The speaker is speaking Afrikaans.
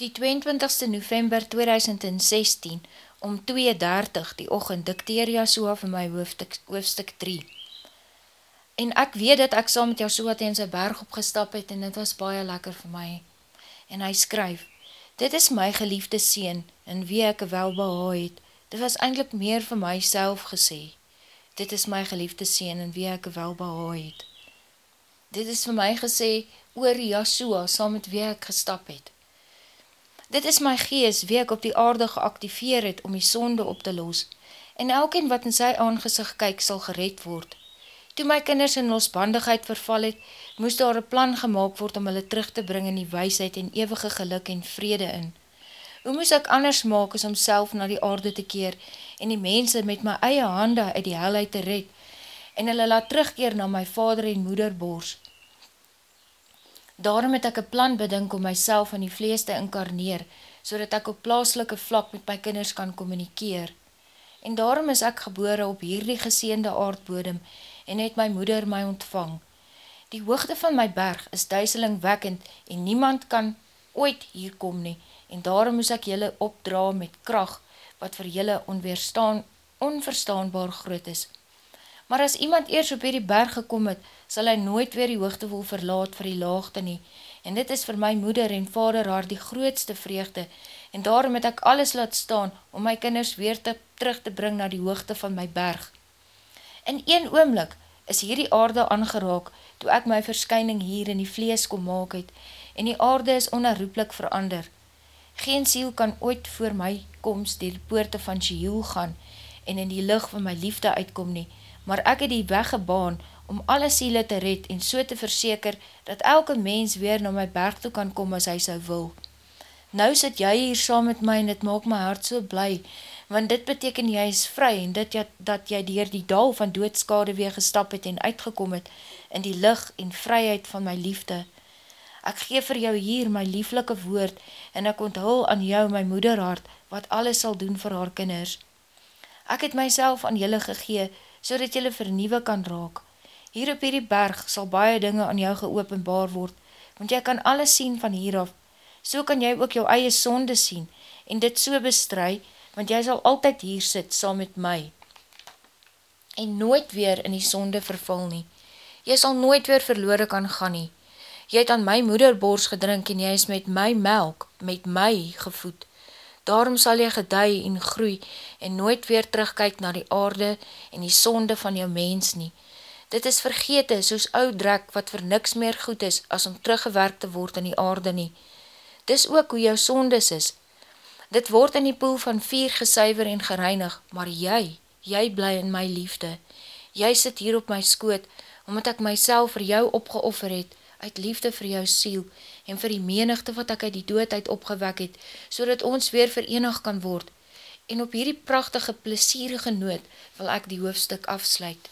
Die 22ste november 2016 om 2.30 die ochend dikteer Jasua vir my hoofdstuk, hoofdstuk 3. En ek weet dat ek saam met Jasua tegen sy berg opgestap het en dit was baie lekker vir my. En hy skryf, Dit is my geliefde sien in wie ek wel behaal het. Dit was eindelijk meer vir myself gesê. Dit is my geliefde sien in wie ek wel behaal het. Dit is vir my gesê oor Jasua saam met wie ek gestap het. Dit is my gees wie ek op die aarde geactiveer het om die sonde op te los, en elkeen wat in sy aangezicht kyk sal gered word. Toe my kinders in losbandigheid verval het, moes daar een plan gemaakt word om hulle terug te bring in die weisheid en eeuwige geluk en vrede in. Hoe moes ek anders maak as om self na die aarde te keer en die mense met my eie hande uit die helheid te red en hulle laat terugkeer na my vader en moeder boors. Daarom het ek een plan bedink om myself in die vlees te inkarneer, so dat ek op plaaslike vlak met my kinders kan communikeer. En daarom is ek gebore op hierdie geseende aardbodem en het my moeder my ontvang. Die hoogte van my berg is duiselingwekkend en niemand kan ooit hier kom nie, en daarom moes ek jylle opdra met kracht, wat vir onweerstaan, onverstaanbaar groot is. Maar as iemand eers op hierdie berg gekom het, sal hy nooit weer die hoogte wil verlaat vir die laagte nie. En dit is vir my moeder en vader haar die grootste vreugde, en daarom het ek alles laat staan om my kinders weer te, terug te bring na die hoogte van my berg. In een oomlik is hierdie aarde aangeraak, toe ek my verskyning hier in die vlees kom maak het, en die aarde is onherroeplik verander. Geen siel kan ooit voor my komst die poorte van Sheol gaan, en in die licht van my liefde uitkom nie, maar ek het die weg gebaan om alle siele te red en so te verseker dat elke mens weer na my berg toe kan kom as hy sou wil. Nou sit jy hier saam met my en dit maak my hart so bly, want dit beteken jy is vry en dit jy, dat jy dier die dal van doodskade weer gestap het en uitgekom het in die licht en vryheid van my liefde. Ek geef vir jou hier my lieflike woord en ek onthul aan jou my moederhart wat alles sal doen vir haar kinders. Ek het myself aan julle gegee so dat julle vernieuwe kan raak. Hier op hierdie berg sal baie dinge aan jou geopenbaar word, want jy kan alles sien van hieraf. So kan jy ook jou eie sonde sien en dit so bestry, want jy sal altyd hier sit saam met my. En nooit weer in die sonde vervul nie. Jy sal nooit weer verloore kan gaan nie. Jy het aan my moederbors gedrink en jy is met my melk, met my gevoed. Daarom sal jy gedei en groei en nooit weer terugkyk na die aarde en die sonde van jou mens nie. Dit is vergete soos oud drek wat vir niks meer goed is as om teruggewerk te word in die aarde nie. Dis ook hoe jou sondes is. Dit word in die poel van vier gesuiver en gereinig, maar jy, jy bly in my liefde. Jy sit hier op my skoot, omdat ek myself vir jou opgeoffer het, uit liefde vir jou siel, en vir die menigte wat ek uit die doodheid opgewek het, so ons weer verenig kan word. En op hierdie prachtige, plesierige noot, wil ek die hoofdstuk afsluit.